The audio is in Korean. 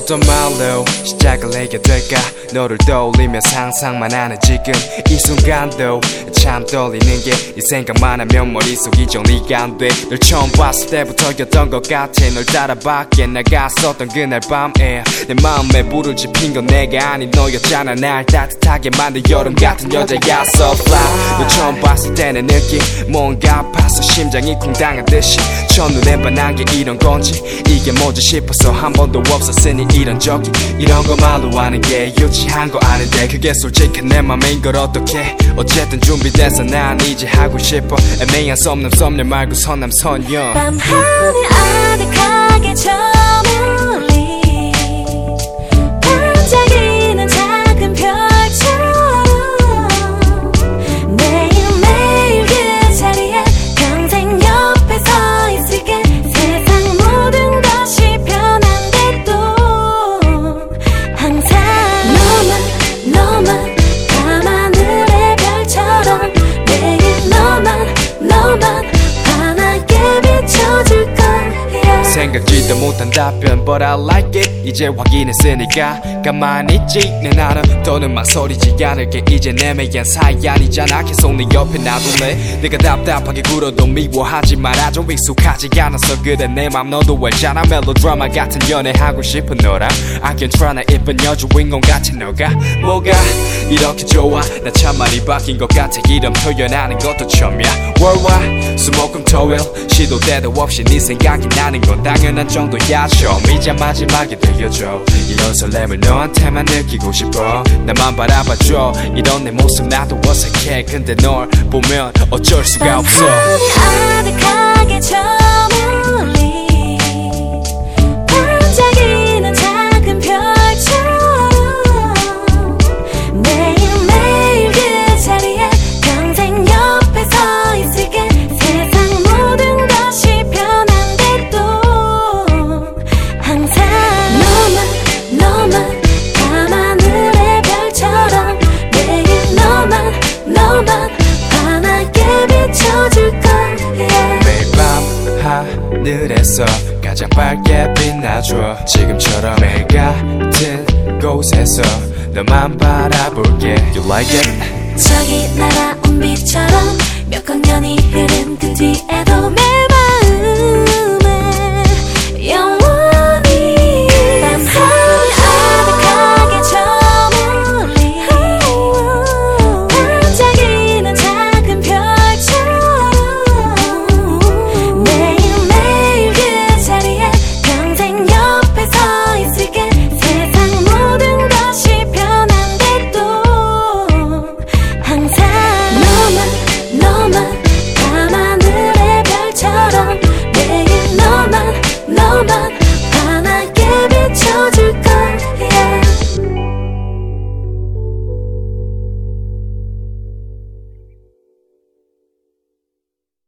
어떤 말로 시작을 하게 될까? 너를 떠올리며 상상만 하는 지금 이 순간도 참 떨리는 게 네 생각만 하면 머릿속이 정리가 안 돼 널 처음 봤을 때부터였던 것 같아. 널 따라 밖에 나갔었던 그날 밤에 내 마음에 불을 지핀 건 내가 아닌 너였잖아. 날 따뜻하게 만든 여름 같은 여자였어 fly. 너 처음 봤을 때 내 느낌 뭔가 아파서 심장이 쿵 당하듯이 첫눈에 반한 게 이런 건지 이게 뭐지 싶어서 한 번도 없었으니 이런 적이 이런 거 말로 하는 게 유치한 거 아는데 그게 솔직한 내 맘인 걸 어떻게 어쨌든 준비돼서 난 이제 하고 싶어. 애매한 썸남 썸녀 말고 선남 선녀. 밤하늘 아득하게 저 생각지도 못한 답변 but I like it. 이제 확인했으니까 가만히 있지. 내 나는 더는 망설이지 않을게. 이제 내 매연 사이 아니잖아. 계속 네 옆에 놔둘래? 내가 답답하게 굴어도 미워하지 말아줘 익숙하지 않아서 그래 내맘 너도 알잖아. 멜로드라마 같은 연애하고 싶은 너랑 I can try 나 이쁜 여주인공 같은 너가. 뭐가 이렇게 좋아? 나 참 많이 바뀐 것 같아. 이런 표현하는 것도 처음이야. Worldwide 수목금 토일 시도 때도 없이 네 생각이 나는 건 당연한 정도야 처음이자 마지막이 들려줘. 이런 설렘을 너한테만 느끼고 싶어. 나만 바라봐줘. 이런 내 모습 나도 어색해. 근데 널 보면 어쩔 수가 없어. 아득하게 저물 하늘에서 가장 밝게 빛나줘 지금처럼 매일 같은 곳에서 너만 바라볼게 You like it? 저기 날아온 빛처럼 몇 광년이 흐른 그 뒤에도 내